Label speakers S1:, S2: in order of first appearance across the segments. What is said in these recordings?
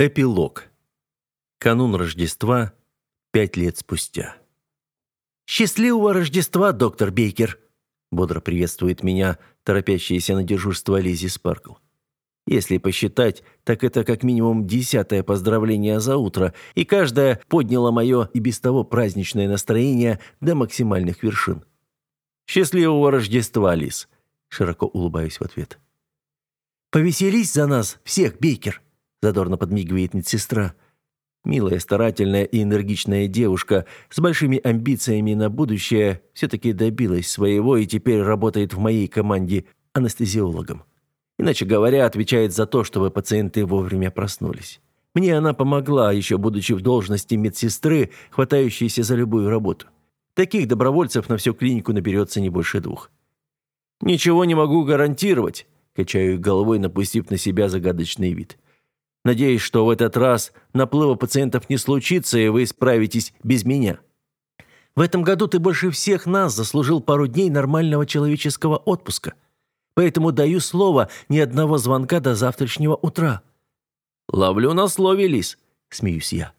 S1: Эпилог. Канун Рождества. Пять лет спустя.
S2: «Счастливого Рождества, доктор Бейкер!» Бодро приветствует меня торопящаяся на дежурство Лизи Спаркл. Если посчитать, так это как минимум десятое поздравление за утро, и каждое подняло мое и без того праздничное настроение до максимальных вершин. «Счастливого Рождества, Лиз!» Широко улыбаюсь в ответ. «Повеселись за нас всех, Бейкер!» Задорно подмигивает медсестра. Милая, старательная и энергичная девушка с большими амбициями на будущее все-таки добилась своего и теперь работает в моей команде анестезиологом. Иначе говоря, отвечает за то, чтобы пациенты вовремя проснулись. Мне она помогла, еще будучи в должности медсестры, хватающейся за любую работу. Таких добровольцев на всю клинику наберется не больше двух. «Ничего не могу гарантировать», – качаю головой, напустив на себя загадочный вид – Надеюсь, что в этот раз наплыва пациентов не случится, и вы справитесь без меня. В этом году ты больше всех нас заслужил пару дней нормального человеческого отпуска. Поэтому даю слово ни одного звонка до завтрашнего утра. Ловлю на слове, Лис, смеюсь я.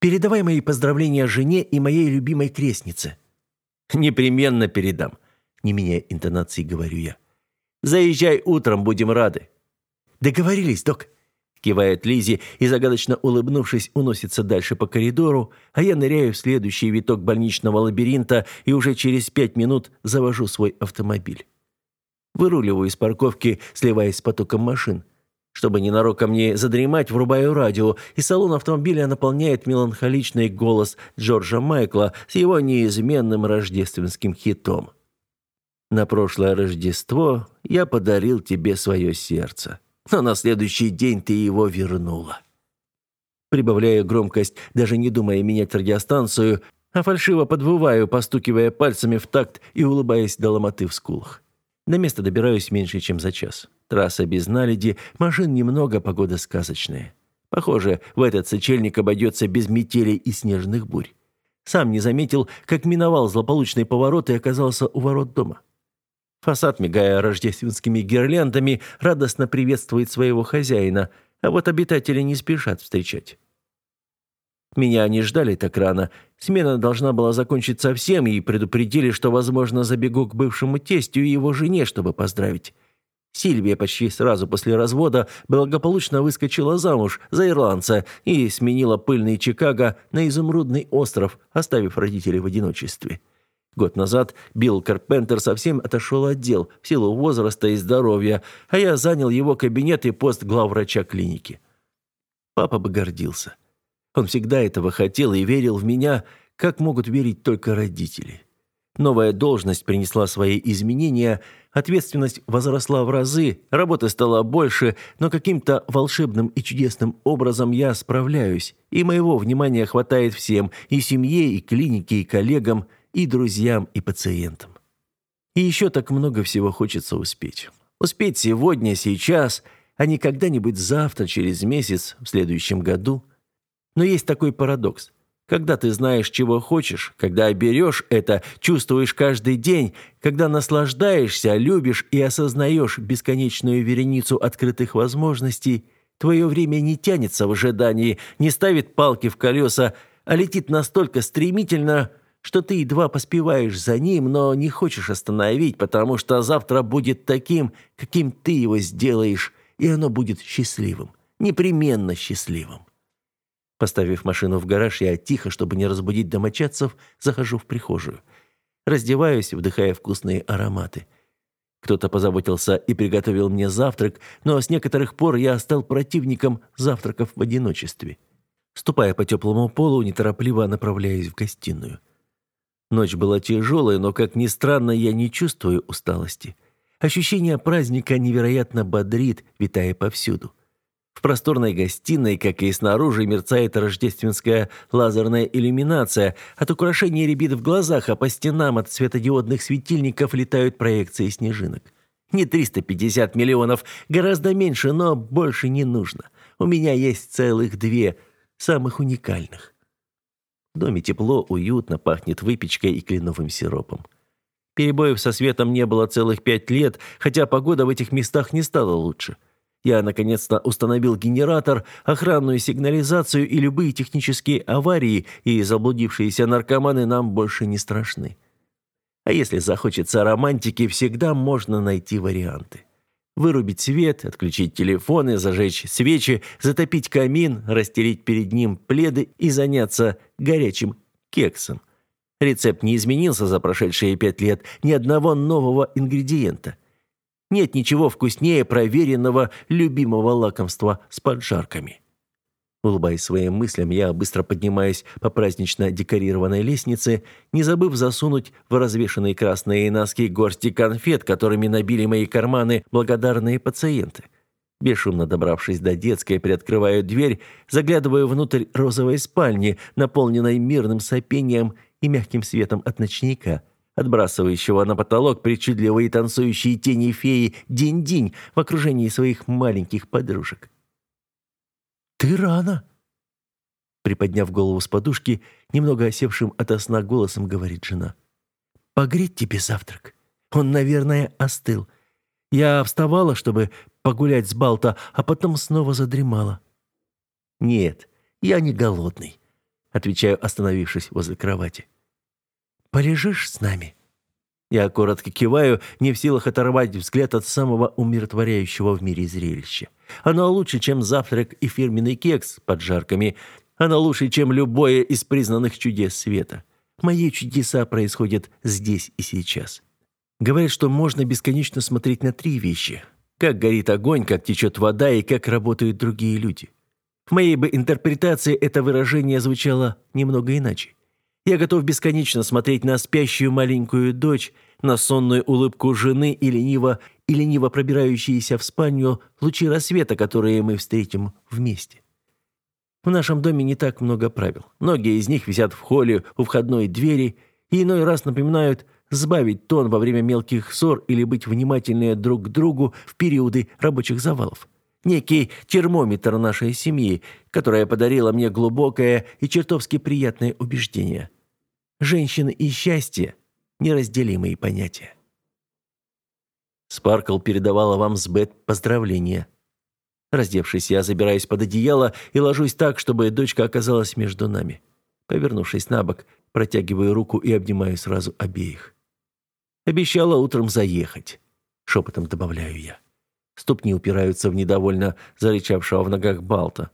S2: Передавай мои поздравления жене и моей любимой крестнице. Непременно передам, не меняя интонации, говорю я. Заезжай утром, будем рады. Договорились, док кивает Лизи и, загадочно улыбнувшись, уносится дальше по коридору, а я ныряю в следующий виток больничного лабиринта и уже через пять минут завожу свой автомобиль. Выруливаю из парковки, сливаясь с потоком машин. Чтобы ненароком не задремать, врубаю радио, и салон автомобиля наполняет меланхоличный голос Джорджа Майкла с его неизменным рождественским хитом. «На прошлое Рождество я подарил тебе свое сердце» но на следующий день ты его вернула. Прибавляя громкость, даже не думая менять радиостанцию, а фальшиво подвываю, постукивая пальцами в такт и улыбаясь до ломоты в скулах. До места добираюсь меньше, чем за час. Трасса без наледи, машин немного, погода сказочная. Похоже, в этот сочельник обойдется без метелей и снежных бурь. Сам не заметил, как миновал злополучный поворот и оказался у ворот дома. Фасад, мигая рождественскими гирляндами, радостно приветствует своего хозяина, а вот обитатели не спешат встречать. Меня не ждали так рано. Смена должна была закончиться всем, и предупредили, что, возможно, забегу к бывшему тестю и его жене, чтобы поздравить. Сильвия почти сразу после развода благополучно выскочила замуж за ирландца и сменила пыльный Чикаго на изумрудный остров, оставив родителей в одиночестве. Год назад Билл Карпентер совсем отошел от дел в силу возраста и здоровья, а я занял его кабинет и пост главврача клиники. Папа бы гордился. Он всегда этого хотел и верил в меня, как могут верить только родители. Новая должность принесла свои изменения, ответственность возросла в разы, работы стало больше, но каким-то волшебным и чудесным образом я справляюсь, и моего внимания хватает всем, и семье, и клинике, и коллегам, и друзьям, и пациентам. И еще так много всего хочется успеть. Успеть сегодня, сейчас, а не когда-нибудь завтра, через месяц, в следующем году. Но есть такой парадокс. Когда ты знаешь, чего хочешь, когда берешь это, чувствуешь каждый день, когда наслаждаешься, любишь и осознаешь бесконечную вереницу открытых возможностей, твое время не тянется в ожидании, не ставит палки в колеса, а летит настолько стремительно, что ты едва поспеваешь за ним, но не хочешь остановить, потому что завтра будет таким, каким ты его сделаешь, и оно будет счастливым, непременно счастливым. Поставив машину в гараж, я тихо, чтобы не разбудить домочадцев, захожу в прихожую. Раздеваюсь, вдыхая вкусные ароматы. Кто-то позаботился и приготовил мне завтрак, но с некоторых пор я стал противником завтраков в одиночестве. Ступая по теплому полу, неторопливо направляюсь в гостиную. Ночь была тяжелая, но, как ни странно, я не чувствую усталости. Ощущение праздника невероятно бодрит, витая повсюду. В просторной гостиной, как и снаружи, мерцает рождественская лазерная иллюминация. От украшений рябит в глазах, а по стенам от светодиодных светильников летают проекции снежинок. Не 350 миллионов, гораздо меньше, но больше не нужно. У меня есть целых две, самых уникальных. В доме тепло, уютно, пахнет выпечкой и кленовым сиропом. Перебоев со светом не было целых пять лет, хотя погода в этих местах не стала лучше. Я наконец-то установил генератор, охранную сигнализацию и любые технические аварии, и заблудившиеся наркоманы нам больше не страшны. А если захочется романтики, всегда можно найти варианты. Вырубить свет, отключить телефоны, зажечь свечи, затопить камин, расстелить перед ним пледы и заняться горячим кексом. Рецепт не изменился за прошедшие пять лет, ни одного нового ингредиента – нет ничего вкуснее проверенного любимого лакомства с поджарками. Улыбаясь своим мыслям, я быстро поднимаюсь по празднично декорированной лестнице, не забыв засунуть в развешанные красные носки горсти конфет, которыми набили мои карманы благодарные пациенты. Бесшумно добравшись до детской, приоткрываю дверь, заглядываю внутрь розовой спальни, наполненной мирным сопением и мягким светом от ночника – отбрасывающего на потолок причудливые танцующие тени феи Динь-Динь в окружении своих маленьких подружек. «Ты рано!» Приподняв голову с подушки, немного осевшим ото сна голосом говорит жена. «Погреть тебе завтрак. Он, наверное, остыл. Я вставала, чтобы погулять с Балта, а потом снова задремала». «Нет, я не голодный», — отвечаю, остановившись возле кровати. Полежишь с нами?» Я коротко киваю, не в силах оторвать взгляд от самого умиротворяющего в мире зрелища. Оно лучше, чем завтрак и фирменный кекс с поджарками. Оно лучше, чем любое из признанных чудес света. Мои чудеса происходят здесь и сейчас. Говорят, что можно бесконечно смотреть на три вещи. Как горит огонь, как течет вода и как работают другие люди. В моей бы интерпретации это выражение звучало немного иначе. Я готов бесконечно смотреть на спящую маленькую дочь, на сонную улыбку жены и лениво, и лениво пробирающиеся в спальню лучи рассвета, которые мы встретим вместе. В нашем доме не так много правил. Многие из них висят в холле у входной двери и иной раз напоминают сбавить тон во время мелких ссор или быть внимательнее друг к другу в периоды рабочих завалов. Некий термометр нашей семьи, которая подарила мне глубокое и чертовски приятное убеждение – Женщины и счастье – неразделимые понятия. Спаркл передавала вам с Бет поздравления. Раздевшись, я забираюсь под одеяло и ложусь так, чтобы дочка оказалась между нами. Повернувшись на бок, протягиваю руку и обнимаю сразу обеих. Обещала утром заехать, шепотом добавляю я. Ступни упираются в недовольно зарычавшего в ногах Балта.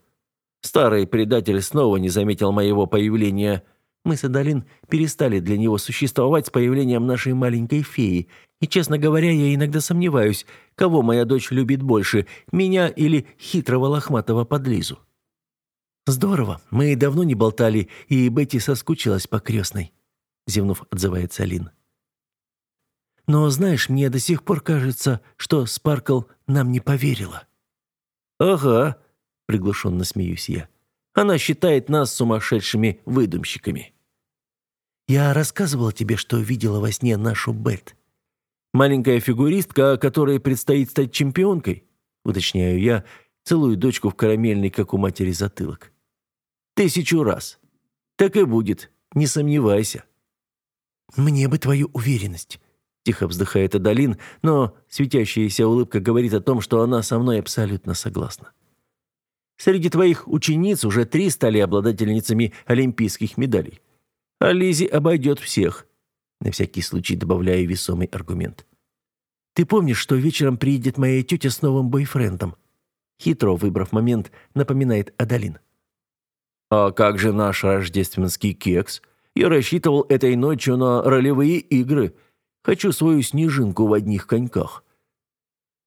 S2: Старый предатель снова не заметил моего появления – мы с Адалин перестали для него существовать с появлением нашей маленькой феи, и, честно говоря, я иногда сомневаюсь, кого моя дочь любит больше, меня или хитрого лохматого подлизу. «Здорово, мы давно не болтали, и Бетти соскучилась по крестной», — зевнув, отзывается Алин. «Но, знаешь, мне до сих пор кажется, что Спаркл нам не поверила». «Ага», — приглушенно смеюсь я. Она считает нас сумасшедшими выдумщиками. Я рассказывала тебе, что видела во сне нашу Бет. Маленькая фигуристка, которой предстоит стать чемпионкой, уточняю я, целую дочку в карамельный, как у матери, затылок. Тысячу раз. Так и будет, не сомневайся. Мне бы твою уверенность. Тихо вздыхает Адалин, но светящаяся улыбка говорит о том, что она со мной абсолютно согласна. Среди твоих учениц уже три стали обладательницами олимпийских медалей. А Лизи обойдет всех. На всякий случай добавляю весомый аргумент. Ты помнишь, что вечером приедет моя тетя с новым бойфрендом? Хитро выбрав момент, напоминает Адалин. А как же наш рождественский кекс? Я рассчитывал этой ночью на ролевые игры. Хочу свою снежинку в одних коньках.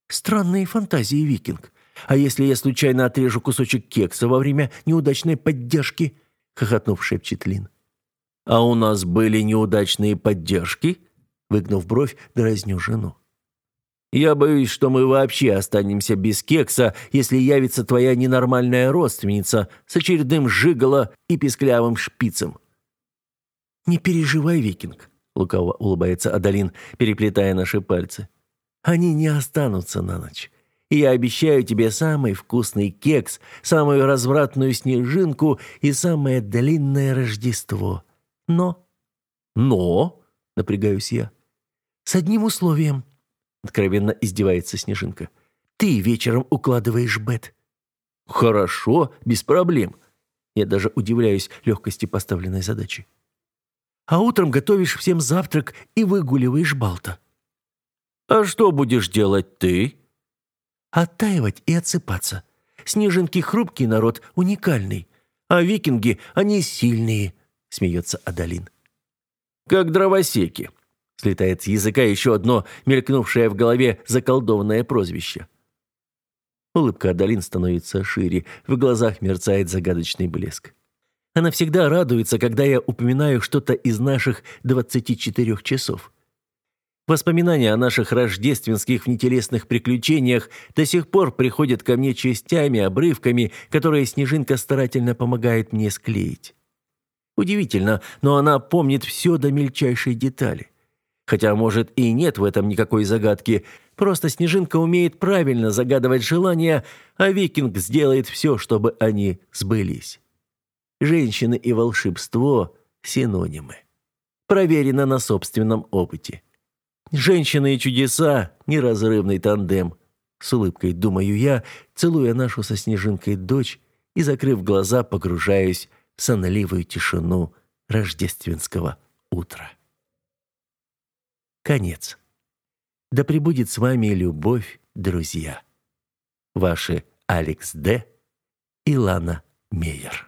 S2: Странные фантазии, викинг. А если я случайно отрежу кусочек кекса во время неудачной поддержки?» — хохотнув, шепчет Лин. «А у нас были неудачные поддержки?» Выгнув бровь, дразню жену. «Я боюсь, что мы вообще останемся без кекса, если явится твоя ненормальная родственница с очередным жиголо и писклявым шпицем». «Не переживай, викинг», — лукаво улыбается Адалин, переплетая наши пальцы. «Они не останутся на ночь. И я обещаю тебе самый вкусный кекс, самую развратную снежинку и самое длинное Рождество. Но... Но... Напрягаюсь я. С одним условием. Откровенно издевается Снежинка. Ты вечером укладываешь бет.
S1: Хорошо, без проблем.
S2: Я даже удивляюсь легкости поставленной задачи. А утром готовишь всем завтрак и выгуливаешь Балта.
S1: А что будешь делать ты?
S2: Оттаивать и отсыпаться. Снежинки хрупкий народ, уникальный. А викинги, они сильные, смеется Адалин.
S1: Как дровосеки. Слетает с языка еще одно мелькнувшее в голове заколдованное прозвище.
S2: Улыбка Адалин становится шире, в глазах мерцает загадочный блеск. Она всегда радуется, когда я упоминаю что-то из наших 24 часов. Воспоминания о наших рождественских внетелесных приключениях до сих пор приходят ко мне частями, обрывками, которые Снежинка старательно помогает мне склеить. Удивительно, но она помнит все до мельчайшей детали. Хотя, может, и нет в этом никакой загадки. Просто Снежинка умеет правильно загадывать желания, а Викинг сделает все, чтобы они сбылись. Женщины и волшебство – синонимы. Проверено на собственном опыте. Женщины и чудеса – неразрывный тандем. С улыбкой думаю я, целуя нашу со Снежинкой дочь и, закрыв глаза, погружаюсь в сонливую тишину рождественского утра. Конец. Да пребудет с вами любовь, друзья. Ваши Алекс Д. и Лана Мейер.